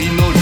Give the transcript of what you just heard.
y no